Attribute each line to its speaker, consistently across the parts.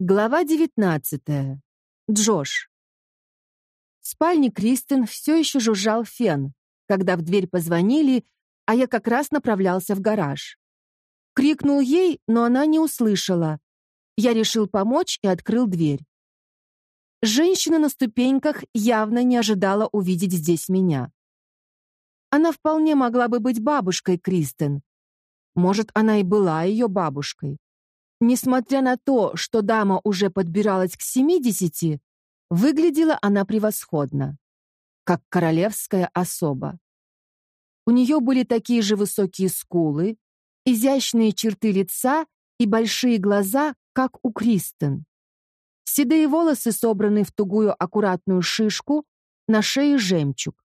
Speaker 1: Глава 19. Джош. В спальне Кристен все еще жужжал фен, когда в дверь позвонили, а я как раз направлялся в гараж. Крикнул ей, но она не услышала. Я решил помочь и открыл дверь. Женщина на ступеньках явно не ожидала увидеть здесь меня. Она вполне могла бы быть бабушкой Кристен. Может, она и была ее бабушкой. Несмотря на то, что дама уже подбиралась к семидесяти, выглядела она превосходно, как королевская особа. У нее были такие же высокие скулы, изящные черты лица и большие глаза, как у Кристен. Седые волосы собраны в тугую аккуратную шишку, на шее жемчуг.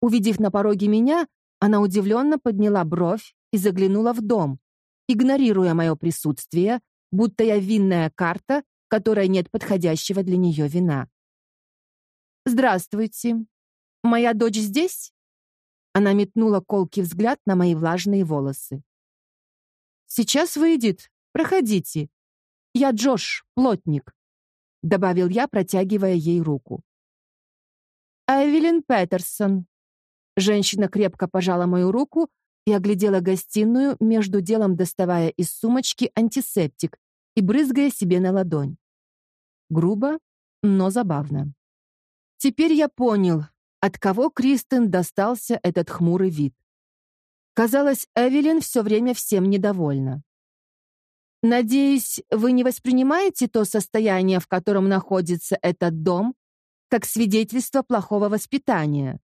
Speaker 1: Увидев на пороге меня, она удивленно подняла бровь и заглянула в дом, игнорируя мое присутствие, будто я винная карта, которой нет подходящего для нее вина. «Здравствуйте. Моя дочь здесь?» Она метнула колкий взгляд на мои влажные волосы. «Сейчас выйдет. Проходите. Я Джош, плотник», — добавил я, протягивая ей руку. «Эвелин Петерсон». Женщина крепко пожала мою руку, и оглядела гостиную, между делом доставая из сумочки антисептик и брызгая себе на ладонь. Грубо, но забавно. Теперь я понял, от кого Кристен достался этот хмурый вид. Казалось, Эвелин все время всем недовольна. «Надеюсь, вы не воспринимаете то состояние, в котором находится этот дом, как свидетельство плохого воспитания»,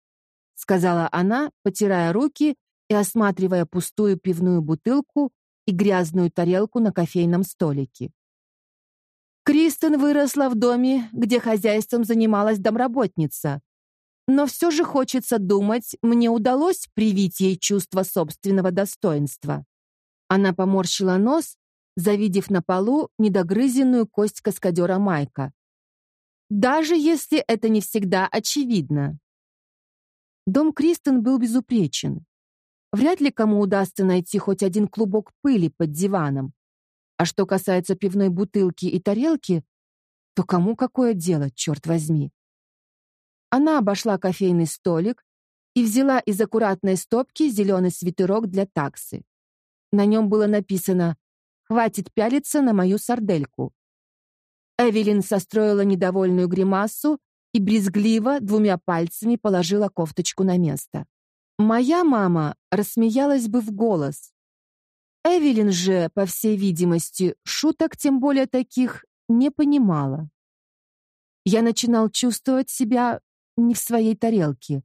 Speaker 1: сказала она, потирая руки и осматривая пустую пивную бутылку и грязную тарелку на кофейном столике. Кристен выросла в доме, где хозяйством занималась домработница. Но все же хочется думать, мне удалось привить ей чувство собственного достоинства. Она поморщила нос, завидев на полу недогрызенную кость каскадера Майка. Даже если это не всегда очевидно. Дом Кристен был безупречен. Вряд ли кому удастся найти хоть один клубок пыли под диваном. А что касается пивной бутылки и тарелки, то кому какое дело, черт возьми? Она обошла кофейный столик и взяла из аккуратной стопки зеленый свитерок для таксы. На нем было написано «Хватит пялиться на мою сардельку». Эвелин состроила недовольную гримасу и брезгливо двумя пальцами положила кофточку на место. Моя мама рассмеялась бы в голос. Эвелин же, по всей видимости, шуток, тем более таких, не понимала. Я начинал чувствовать себя не в своей тарелке.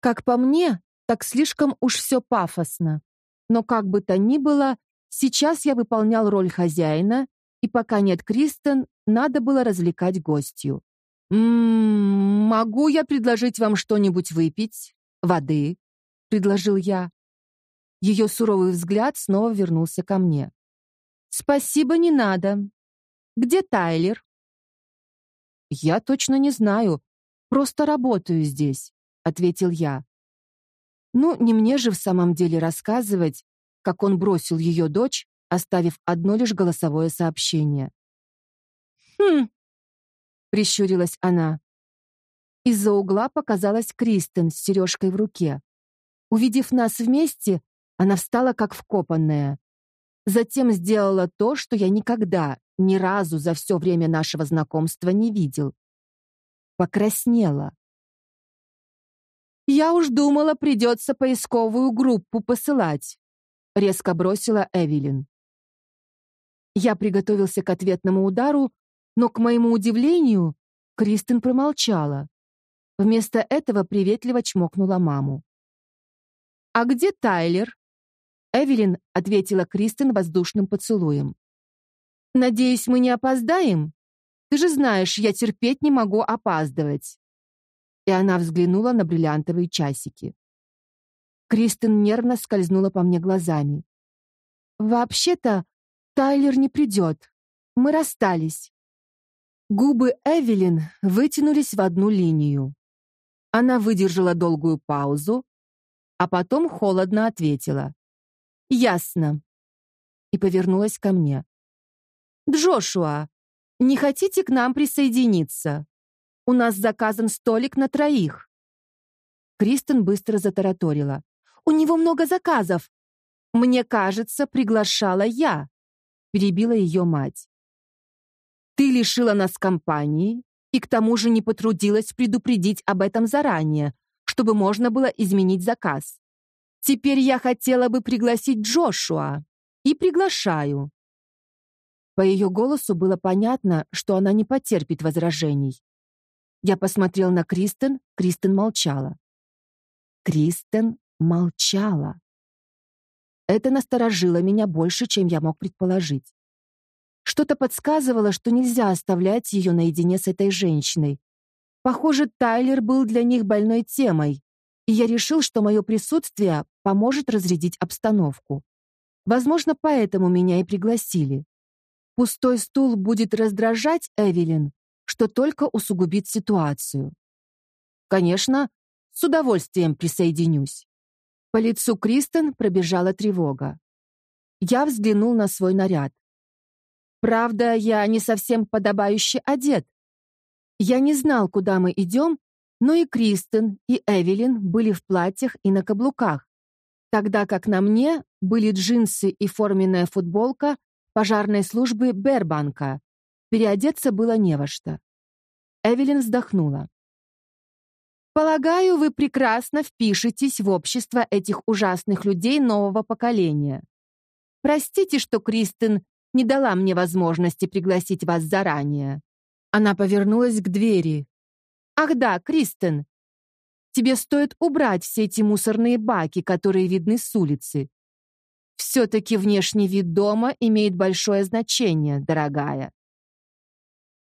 Speaker 1: Как по мне, так слишком уж все пафосно. Но как бы то ни было, сейчас я выполнял роль хозяина, и пока нет Кристен, надо было развлекать гостью. «М -м, могу я предложить вам что-нибудь выпить? Воды?» — предложил я. Ее суровый взгляд снова вернулся ко мне. «Спасибо, не надо. Где Тайлер?» «Я точно не знаю. Просто работаю здесь», — ответил я. «Ну, не мне же в самом деле рассказывать, как он бросил ее дочь, оставив одно лишь голосовое сообщение». «Хм», — прищурилась она. Из-за угла показалась Кристен с сережкой в руке. Увидев нас вместе, она встала как вкопанная. Затем сделала то, что я никогда, ни разу за все время нашего знакомства не видел. Покраснела. «Я уж думала, придется поисковую группу посылать», — резко бросила Эвелин. Я приготовился к ответному удару, но, к моему удивлению, Кристин промолчала. Вместо этого приветливо чмокнула маму. «А где Тайлер?» Эвелин ответила Кристен воздушным поцелуем. «Надеюсь, мы не опоздаем? Ты же знаешь, я терпеть не могу опаздывать». И она взглянула на бриллиантовые часики. Кристен нервно скользнула по мне глазами. «Вообще-то, Тайлер не придет. Мы расстались». Губы Эвелин вытянулись в одну линию. Она выдержала долгую паузу, а потом холодно ответила. «Ясно». И повернулась ко мне. «Джошуа, «Не хотите к нам присоединиться? У нас заказан столик на троих». Кристен быстро затараторила. «У него много заказов. Мне кажется, приглашала я», — перебила ее мать. «Ты лишила нас компании и к тому же не потрудилась предупредить об этом заранее, чтобы можно было изменить заказ. Теперь я хотела бы пригласить Джошуа. И приглашаю». По ее голосу было понятно, что она не потерпит возражений. Я посмотрел на Кристен, Кристен молчала. Кристен молчала. Это насторожило меня больше, чем я мог предположить. Что-то подсказывало, что нельзя оставлять ее наедине с этой женщиной. Похоже, Тайлер был для них больной темой, и я решил, что мое присутствие поможет разрядить обстановку. Возможно, поэтому меня и пригласили. Пустой стул будет раздражать Эвелин, что только усугубит ситуацию. Конечно, с удовольствием присоединюсь. По лицу Кристен пробежала тревога. Я взглянул на свой наряд. Правда, я не совсем подобающе одет. Я не знал, куда мы идем, но и Кристен, и Эвелин были в платьях и на каблуках, тогда как на мне были джинсы и форменная футболка пожарной службы Бербанка. Переодеться было не во что. Эвелин вздохнула. Полагаю, вы прекрасно впишетесь в общество этих ужасных людей нового поколения. Простите, что Кристин не дала мне возможности пригласить вас заранее. Она повернулась к двери. Ах да, Кристин, тебе стоит убрать все эти мусорные баки, которые видны с улицы. Все-таки внешний вид дома имеет большое значение, дорогая.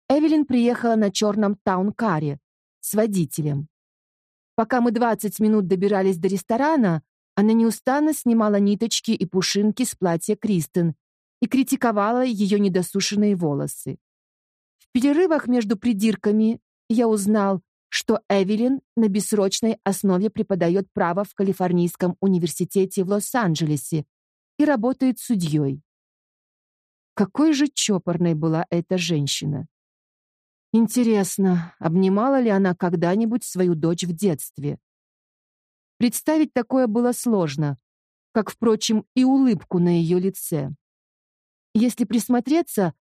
Speaker 1: Эвелин приехала на черном таункаре с водителем. Пока мы 20 минут добирались до ресторана, она неустанно снимала ниточки и пушинки с платья Кристен и критиковала ее недосушенные волосы. Перерывах между придирками я узнал, что Эвелин на бессрочной основе преподает право в Калифорнийском университете в Лос-Анджелесе и работает судьей. Какой же чопорной была эта женщина! Интересно, обнимала ли она когда-нибудь свою дочь в детстве? Представить такое было сложно, как, впрочем, и улыбку на ее лице. Если присмотреться,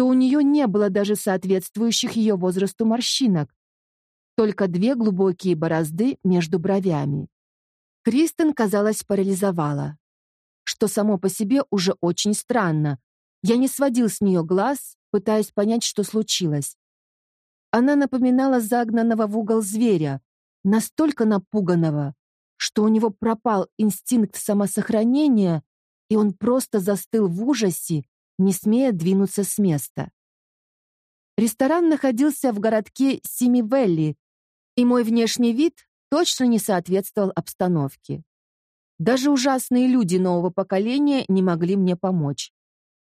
Speaker 1: то у нее не было даже соответствующих ее возрасту морщинок, только две глубокие борозды между бровями. Кристен, казалось, парализовала, что само по себе уже очень странно. Я не сводил с нее глаз, пытаясь понять, что случилось. Она напоминала загнанного в угол зверя, настолько напуганного, что у него пропал инстинкт самосохранения, и он просто застыл в ужасе, не смея двинуться с места. Ресторан находился в городке Симивелли, и мой внешний вид точно не соответствовал обстановке. Даже ужасные люди нового поколения не могли мне помочь.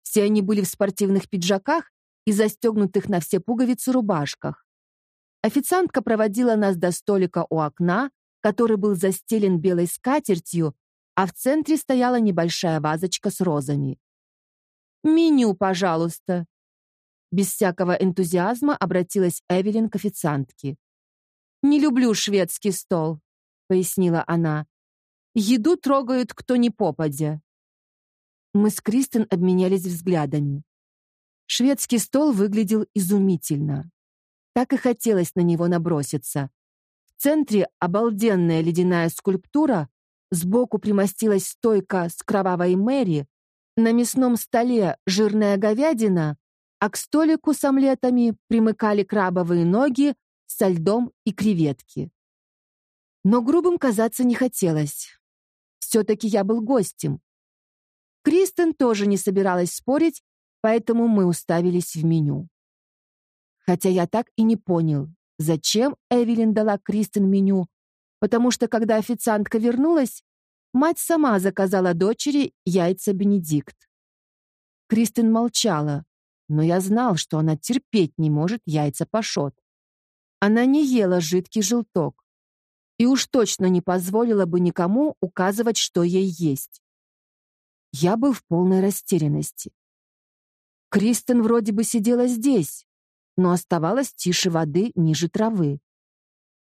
Speaker 1: Все они были в спортивных пиджаках и застегнутых на все пуговицы рубашках. Официантка проводила нас до столика у окна, который был застелен белой скатертью, а в центре стояла небольшая вазочка с розами. «Меню, пожалуйста», без всякого энтузиазма обратилась Эвелин к официантке. «Не люблю шведский стол», — пояснила она. «Еду трогают кто ни попадя». Мы с Кристен обменялись взглядами. Шведский стол выглядел изумительно. Так и хотелось на него наброситься. В центре обалденная ледяная скульптура, сбоку примостилась стойка с кровавой Мэри, на мясном столе жирная говядина, а к столику с омлетами примыкали крабовые ноги со льдом и креветки. Но грубым казаться не хотелось. Все-таки я был гостем. Кристен тоже не собиралась спорить поэтому мы уставились в меню. Хотя я так и не понял, зачем Эвелин дала Кристин меню, потому что когда официантка вернулась, мать сама заказала дочери яйца Бенедикт. Кристин молчала, но я знал, что она терпеть не может яйца пашот. Она не ела жидкий желток и уж точно не позволила бы никому указывать, что ей есть. Я был в полной растерянности. Кристен вроде бы сидела здесь, но оставалась тише воды ниже травы.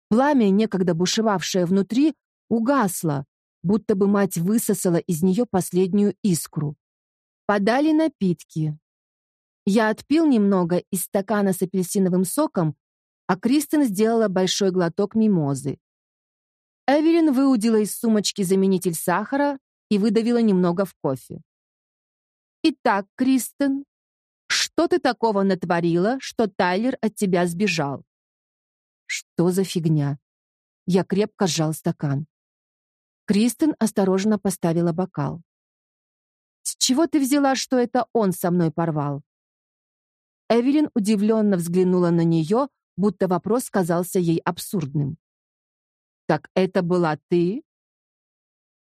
Speaker 1: Пламя, некогда бушевавшее внутри, угасло, будто бы мать высосала из нее последнюю искру. Подали напитки. Я отпил немного из стакана с апельсиновым соком, а Кристен сделала большой глоток мимозы. Эвелин выудила из сумочки заменитель сахара и выдавила немного в кофе. «Итак, Кристен, что ты такого натворила, что Тайлер от тебя сбежал?» «Что за фигня?» Я крепко сжал стакан. Кристен осторожно поставила бокал. «С чего ты взяла, что это он со мной порвал?» Эвелин удивленно взглянула на нее, будто вопрос казался ей абсурдным. «Так это была ты?»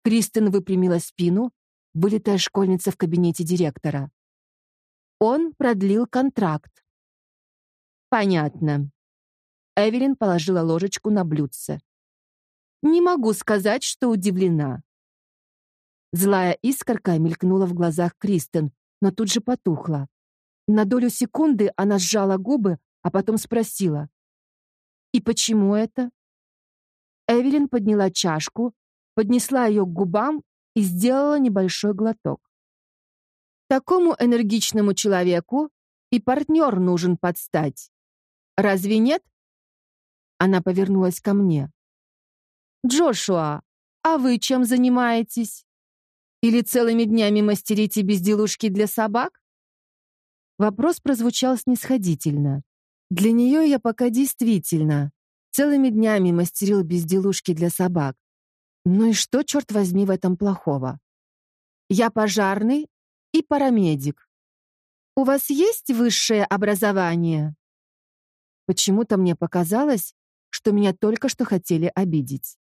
Speaker 1: Кристен выпрямила спину, вылитая школьница в кабинете директора. Он продлил контракт. Понятно. Эвелин положила ложечку на блюдце. Не могу сказать, что удивлена. Злая искорка мелькнула в глазах Кристен, но тут же потухла. На долю секунды она сжала губы, а потом спросила: "И почему это?" Эвелин подняла чашку, поднесла ее к губам и сделала небольшой глоток. Такому энергичному человеку и партнер нужен подстать. Разве нет? Она повернулась ко мне. Джошуа, а вы чем занимаетесь? Или целыми днями мастерите безделушки для собак? Вопрос прозвучал снисходительно. Для нее я пока действительно целыми днями мастерил безделушки для собак. Ну и что, черт возьми, в этом плохого? Я пожарный и парамедик. У вас есть высшее образование? Почему-то мне показалось, что меня только что хотели обидеть.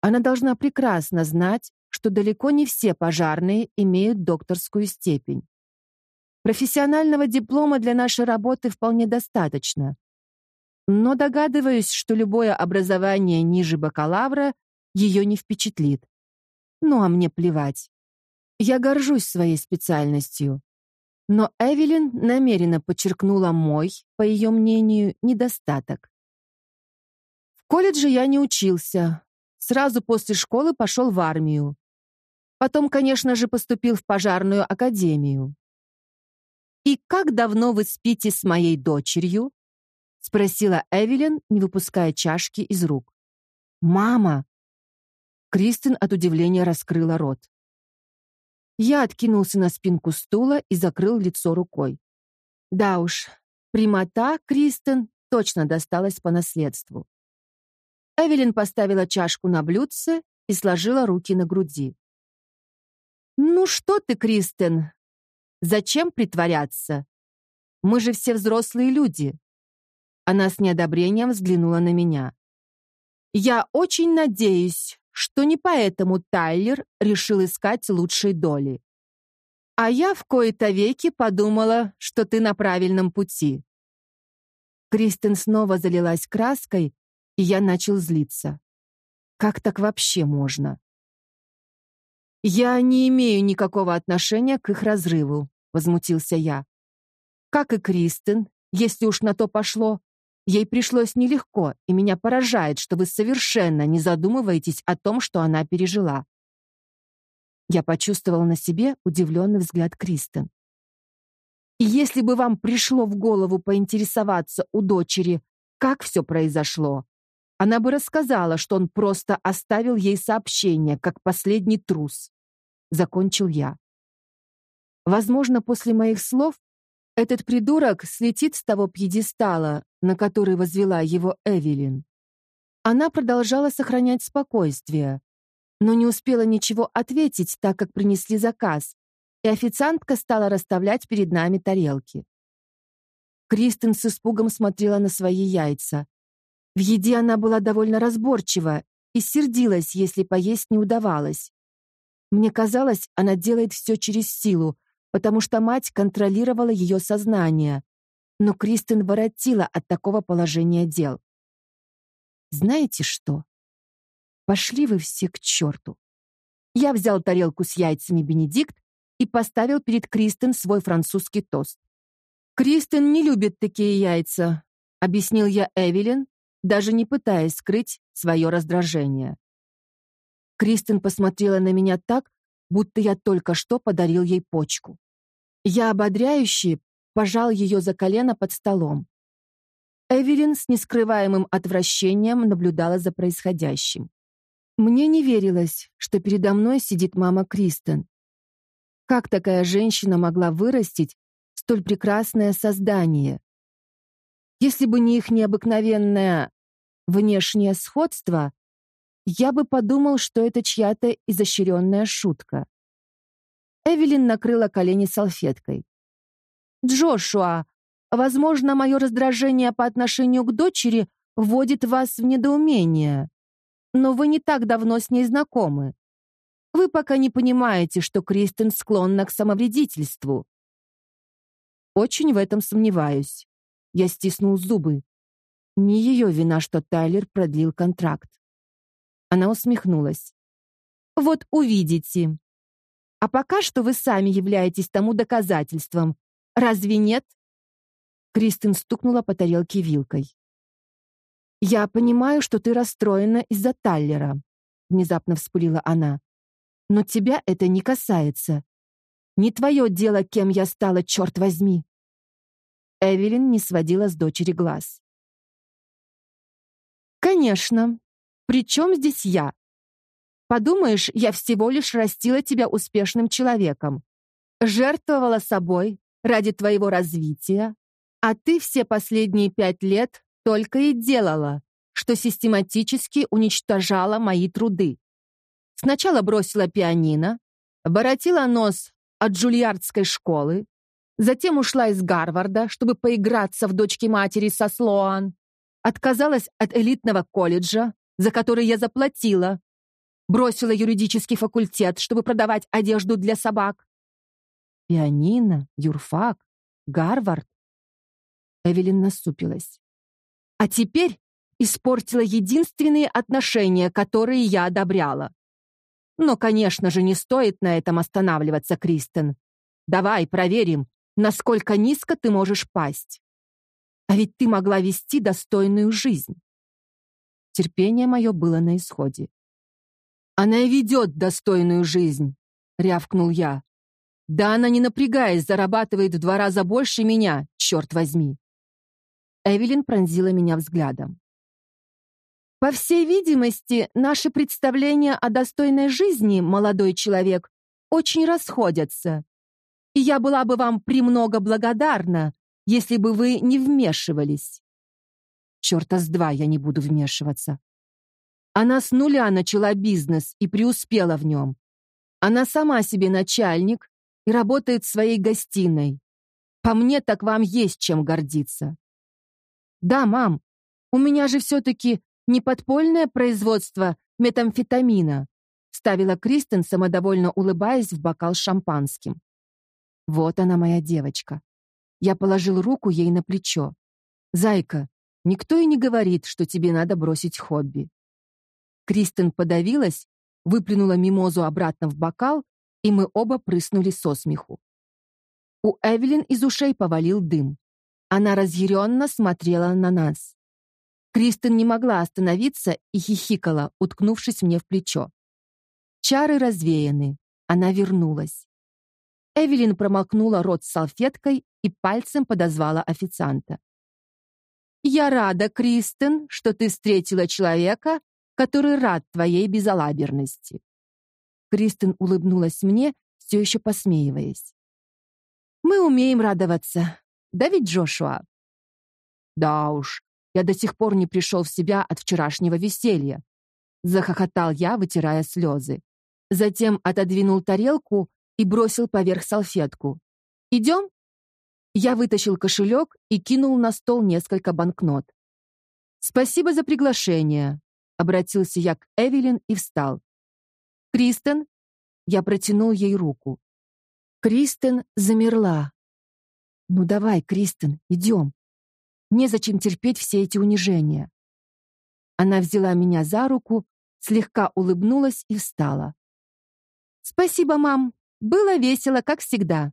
Speaker 1: Она должна прекрасно знать, что далеко не все пожарные имеют докторскую степень. Профессионального диплома для нашей работы вполне достаточно. Но догадываюсь, что любое образование ниже бакалавра ее не впечатлит. Ну а мне плевать. Я горжусь своей специальностью. Но Эвелин намеренно подчеркнула мой, по ее мнению, недостаток. В колледже я не учился. Сразу после школы пошел в армию. Потом, конечно же, поступил в пожарную академию. «И как давно вы спите с моей дочерью?» — спросила Эвелин, не выпуская чашки из рук. «Мама!» Кристин от удивления раскрыла рот. Я откинулся на спинку стула и закрыл лицо рукой. Да уж, прямота Кристен точно досталась по наследству. Эвелин поставила чашку на блюдце и сложила руки на груди. «Ну что ты, Кристен? Зачем притворяться? Мы же все взрослые люди». Она с неодобрением взглянула на меня. «Я очень надеюсь, что не поэтому Тайлер решил искать лучшей доли. А я в кои-то веки подумала, что ты на правильном пути. Кристен снова залилась краской, и я начал злиться. Как так вообще можно? Я не имею никакого отношения к их разрыву, возмутился я. Как и Кристен, если уж на то пошло, Ей пришлось нелегко, и меня поражает, что вы совершенно не задумываетесь о том, что она пережила. Я почувствовал на себе удивленный взгляд Кристен. И если бы вам пришло в голову поинтересоваться у дочери, как все произошло, она бы рассказала, что он просто оставил ей сообщение, как последний трус. Закончил я. Возможно, после моих слов этот придурок слетит с того пьедестала, на который возвела его Эвелин. Она продолжала сохранять спокойствие, но не успела ничего ответить, так как принесли заказ, и официантка стала расставлять перед нами тарелки. Кристен с испугом смотрела на свои яйца. В еде она была довольно разборчива и сердилась, если поесть не удавалось. Мне казалось, она делает все через силу, потому что мать контролировала ее сознание, но Кристин воротила от такого положения дел. Знаете что? Пошли вы все к черту. Я взял тарелку с яйцами Бенедикт и поставил перед Кристен свой французский тост. «Кристен не любит такие яйца», — объяснил я Эвелин, даже не пытаясь скрыть свое раздражение. Кристен посмотрела на меня так, будто я только что подарил ей почку. Я ободряюще пожал ее за колено под столом. Эвелин с нескрываемым отвращением наблюдала за происходящим. Мне не верилось, что передо мной сидит мама Кристен. Как такая женщина могла вырастить столь прекрасное создание? Если бы не их необыкновенное внешнее сходство, я бы подумал, что это чья-то изощренная шутка. Эвелин накрыла колени салфеткой. «Джошуа, возможно, мое раздражение по отношению к дочери вводит вас в недоумение. Но вы не так давно с ней знакомы. Вы пока не понимаете, что Кристен склонна к самовредительству». «Очень в этом сомневаюсь». Я стиснул зубы. Не ее вина, что Тайлер продлил контракт. Она усмехнулась. Вот увидите. А пока что вы сами являетесь тому доказательством. Разве нет? Кристин стукнула по тарелке вилкой. Я понимаю, что ты расстроена из-за Таллера, внезапно вспылила она. Но тебя это не касается. Не твое дело, кем я стала, черт возьми. Эвелин не сводила с дочери глаз. Конечно, при чем здесь я? Подумаешь, я всего лишь растила тебя успешным человеком. Жертвовала собой ради твоего развития, а ты все последние пять лет только и делала, что систематически уничтожала мои труды. Сначала бросила пианино, воротила нос от джульярдской школы, затем ушла из Гарварда, чтобы поиграться в дочки матери со Слоан, отказалась от элитного колледжа, за который я заплатила. Бросила юридический факультет, чтобы продавать одежду для собак. Пианино, юрфак, Гарвард. Эвелин насупилась. А теперь испортила единственные отношения, которые я одобряла. Но, конечно же, не стоит на этом останавливаться, Кристен. Давай проверим, насколько низко ты можешь пасть. А ведь ты могла вести достойную жизнь. Терпение мое было на исходе. «Она и ведет достойную жизнь», — рявкнул я. «Да она, не напрягаясь, зарабатывает в два раза больше меня, черт возьми». Эвелин пронзила меня взглядом. «По всей видимости, наши представления о достойной жизни, молодой человек, очень расходятся. И я была бы вам премного благодарна, если бы вы не вмешивались. Черта с два я не буду вмешиваться. Она с нуля начала бизнес и преуспела в нем. Она сама себе начальник и работает в своей гостиной. По мне, так вам есть чем гордиться. Да, мам, у меня же все-таки не подпольное производство метамфетамина, ставила Кристен, самодовольно улыбаясь в бокал шампанским. Вот она моя девочка. Я положил руку ей на плечо. Зайка, Никто и не говорит, что тебе надо бросить хобби. Кристен подавилась, выплюнула мимозу обратно в бокал, и мы оба прыснули со смеху. У Эвелин из ушей повалил дым. Она разъяренно смотрела на нас. Кристен не могла остановиться и хихикала, уткнувшись мне в плечо. Чары развеяны. Она вернулась. Эвелин промокнула рот салфеткой и пальцем подозвала официанта. Я рада, Кристен, что ты встретила человека, который рад твоей безалаберности. Кристен улыбнулась мне, все еще посмеиваясь. Мы умеем радоваться. Да ведь, Джошуа? Да уж, я до сих пор не пришел в себя от вчерашнего веселья. Захохотал я, вытирая слезы. Затем отодвинул тарелку и бросил поверх салфетку. Идем? Я вытащил кошелек и кинул на стол несколько банкнот. «Спасибо за приглашение», — обратился я к Эвелин и встал. «Кристен?» Я протянул ей руку. Кристен замерла. «Ну давай, Кристен, идем. Незачем терпеть все эти унижения». Она взяла меня за руку, слегка улыбнулась и встала. «Спасибо, мам. Было весело, как всегда.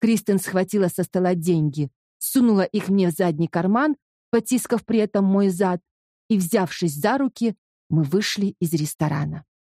Speaker 1: Кристен схватила со стола деньги, сунула их мне в задний карман, потискав при этом мой зад, и, взявшись за руки, мы вышли из ресторана.